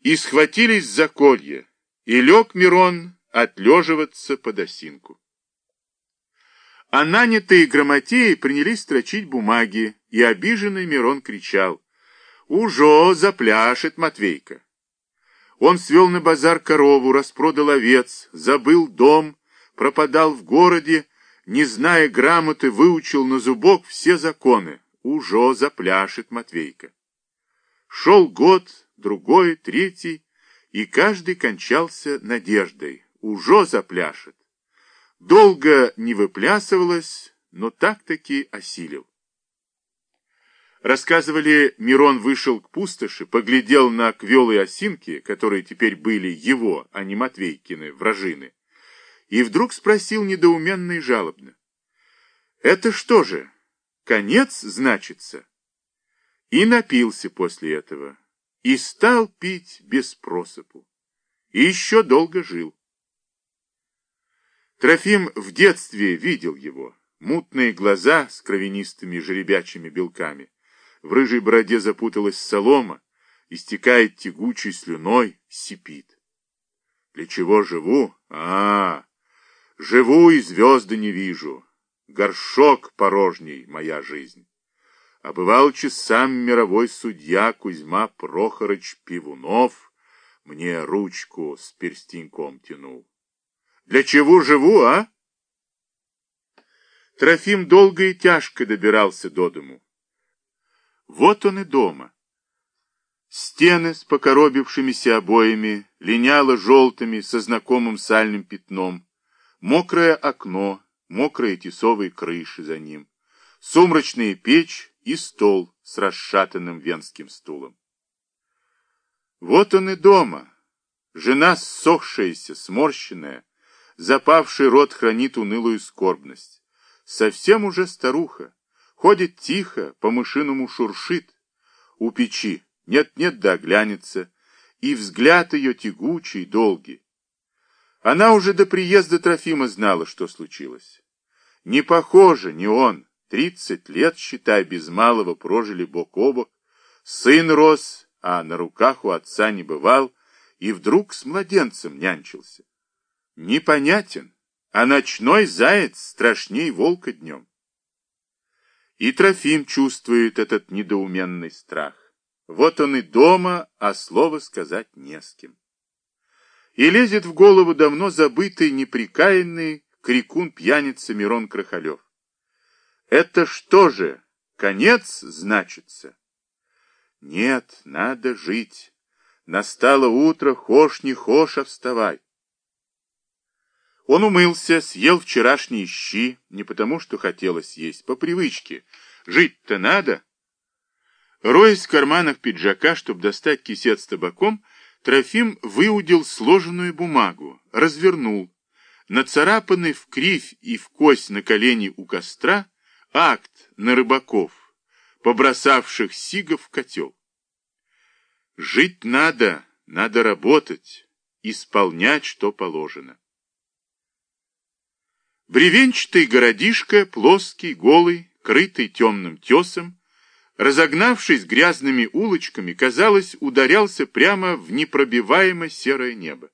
и схватились за колья, и лег Мирон отлеживаться под осинку. А нанятые грамотеи принялись строчить бумаги, и обиженный Мирон кричал «Ужо запляшет Матвейка!» Он свел на базар корову, распродал овец, забыл дом, пропадал в городе, не зная грамоты, выучил на зубок все законы. Ужо запляшет Матвейка. Шел год, другой, третий, и каждый кончался надеждой. Ужо запляшет. Долго не выплясывалось, но так-таки осилил. Рассказывали, Мирон вышел к пустоши, поглядел на квелые осинки, которые теперь были его, а не Матвейкины, вражины, и вдруг спросил недоуменно и жалобно. «Это что же, конец значится?» И напился после этого, и стал пить без просыпу, и еще долго жил. Трофим в детстве видел его. Мутные глаза с кровянистыми жеребячими белками. В рыжей бороде запуталась солома, истекает тягучей слюной, сипит. Для чего живу? А, -а, -а живу и звезды не вижу. Горшок порожней моя жизнь. А бывал сам мировой судья Кузьма Прохорыч Пивунов мне ручку с перстеньком тянул. Для чего живу, а? Трофим долго и тяжко добирался до дому. Вот он и дома. Стены с покоробившимися обоями, линяло желтыми со знакомым сальным пятном, мокрое окно, мокрые тесовые крыши за ним, сумрачная печь и стол с расшатанным венским стулом. Вот он и дома. Жена ссохшаяся, сморщенная, Запавший рот хранит унылую скорбность. Совсем уже старуха. Ходит тихо, по-мышиному шуршит. У печи нет-нет да оглянется, и взгляд ее тягучий, долгий. Она уже до приезда Трофима знала, что случилось. Не похоже, не он. Тридцать лет, считай, без малого прожили бок о бок. Сын рос, а на руках у отца не бывал, и вдруг с младенцем нянчился непонятен, а ночной заяц страшней волка днем. И Трофим чувствует этот недоуменный страх. Вот он и дома, а слова сказать не с кем. И лезет в голову давно забытый, неприкаянный крикун-пьяница Мирон Крахалев. Это что же, конец значится? Нет, надо жить. Настало утро, хошь не хошь, а вставай. Он умылся, съел вчерашние щи, не потому что хотелось есть, по привычке. Жить-то надо. Роясь в карманах пиджака, чтобы достать кисет с табаком, Трофим выудил сложенную бумагу, развернул. Нацарапанный в кривь и в кость на колени у костра акт на рыбаков, побросавших сигов в котел. Жить надо, надо работать, исполнять, что положено. Бревенчатый городишко, плоский, голый, крытый темным тесом, разогнавшись грязными улочками, казалось, ударялся прямо в непробиваемо серое небо.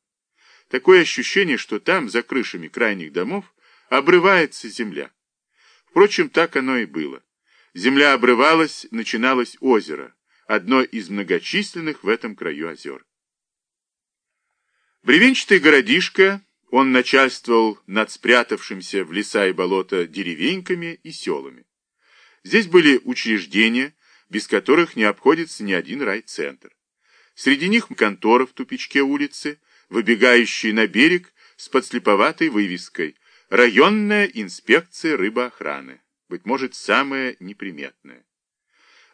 Такое ощущение, что там, за крышами крайних домов, обрывается земля. Впрочем, так оно и было. Земля обрывалась, начиналось озеро, одно из многочисленных в этом краю озер. Бревенчатый городишко он начальствовал над спрятавшимся в леса и болота деревеньками и селами. Здесь были учреждения, без которых не обходится ни один райцентр. Среди них контора в тупичке улицы, выбегающие на берег с подслеповатой вывеской «Районная инспекция рыбоохраны», быть может, самая неприметная.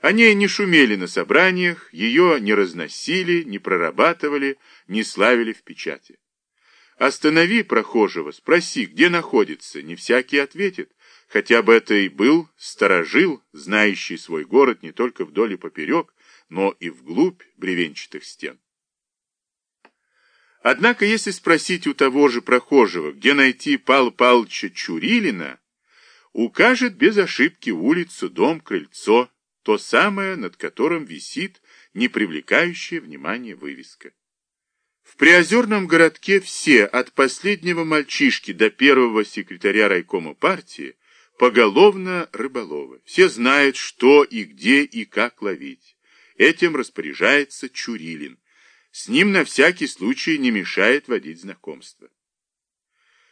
Они не шумели на собраниях, ее не разносили, не прорабатывали, не славили в печати. Останови прохожего, спроси, где находится, не всякий ответит. Хотя бы это и был сторожил, знающий свой город не только вдоль и поперек, но и вглубь бревенчатых стен. Однако, если спросить у того же прохожего, где найти Пал Палыча Чурилина, укажет без ошибки улицу, дом, крыльцо, то самое, над которым висит не привлекающая внимания вывеска. В приозерном городке все, от последнего мальчишки до первого секретаря райкома партии, поголовно рыболовы. Все знают, что и где и как ловить. Этим распоряжается Чурилин. С ним на всякий случай не мешает водить знакомство.